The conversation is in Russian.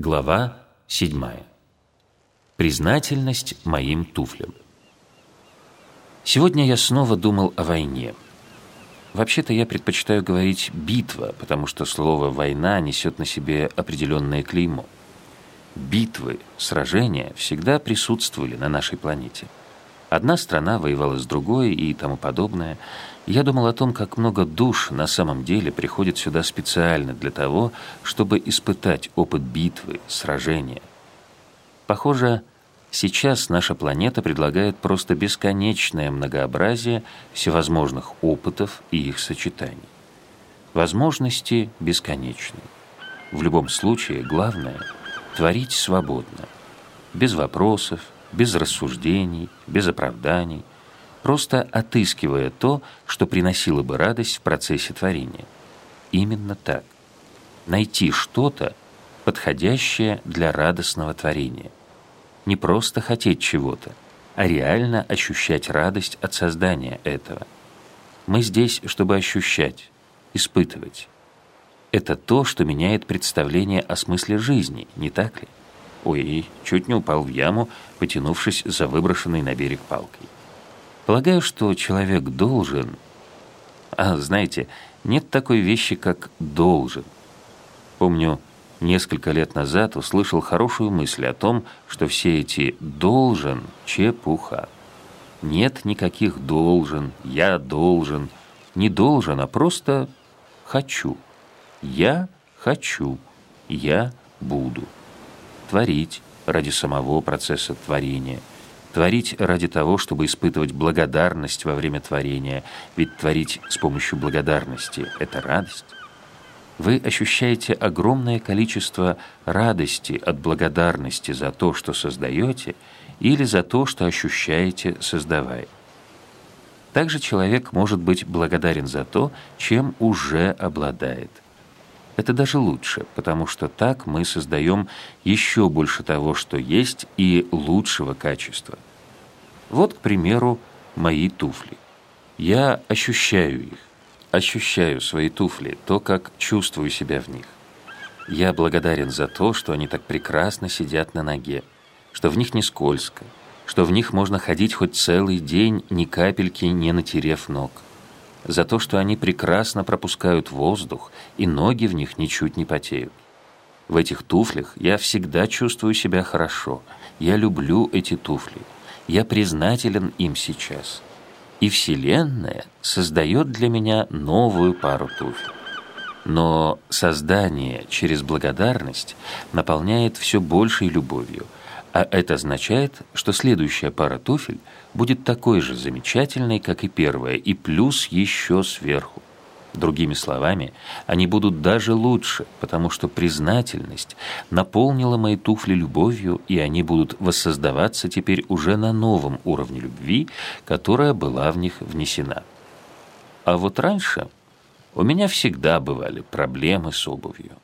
Глава 7. Признательность моим туфлям. Сегодня я снова думал о войне. Вообще-то я предпочитаю говорить «битва», потому что слово «война» несет на себе определенное клеймо. Битвы, сражения всегда присутствовали на нашей планете. Одна страна воевала с другой и тому подобное – я думал о том, как много душ на самом деле приходит сюда специально для того, чтобы испытать опыт битвы, сражения. Похоже, сейчас наша планета предлагает просто бесконечное многообразие всевозможных опытов и их сочетаний. Возможности бесконечны. В любом случае, главное – творить свободно, без вопросов, без рассуждений, без оправданий – просто отыскивая то, что приносило бы радость в процессе творения. Именно так. Найти что-то, подходящее для радостного творения. Не просто хотеть чего-то, а реально ощущать радость от создания этого. Мы здесь, чтобы ощущать, испытывать. Это то, что меняет представление о смысле жизни, не так ли? Ой, чуть не упал в яму, потянувшись за выброшенной на берег палкой. Полагаю, что человек должен... А, знаете, нет такой вещи, как «должен». Помню, несколько лет назад услышал хорошую мысль о том, что все эти «должен» — чепуха. Нет никаких «должен», «я должен». Не должен, а просто «хочу». Я хочу, я буду. Творить ради самого процесса творения – Творить ради того, чтобы испытывать благодарность во время творения, ведь творить с помощью благодарности – это радость. Вы ощущаете огромное количество радости от благодарности за то, что создаете, или за то, что ощущаете, создавая. Также человек может быть благодарен за то, чем уже обладает. Это даже лучше, потому что так мы создаем еще больше того, что есть, и лучшего качества. Вот, к примеру, мои туфли. Я ощущаю их, ощущаю свои туфли, то, как чувствую себя в них. Я благодарен за то, что они так прекрасно сидят на ноге, что в них не скользко, что в них можно ходить хоть целый день, ни капельки не натерев ног. За то, что они прекрасно пропускают воздух, и ноги в них ничуть не потеют. В этих туфлях я всегда чувствую себя хорошо. Я люблю эти туфли. Я признателен им сейчас. И Вселенная создает для меня новую пару туфель. Но создание через благодарность наполняет все большей любовью, а это означает, что следующая пара туфель будет такой же замечательной, как и первая, и плюс еще сверху. Другими словами, они будут даже лучше, потому что признательность наполнила мои туфли любовью, и они будут воссоздаваться теперь уже на новом уровне любви, которая была в них внесена. А вот раньше у меня всегда бывали проблемы с обувью.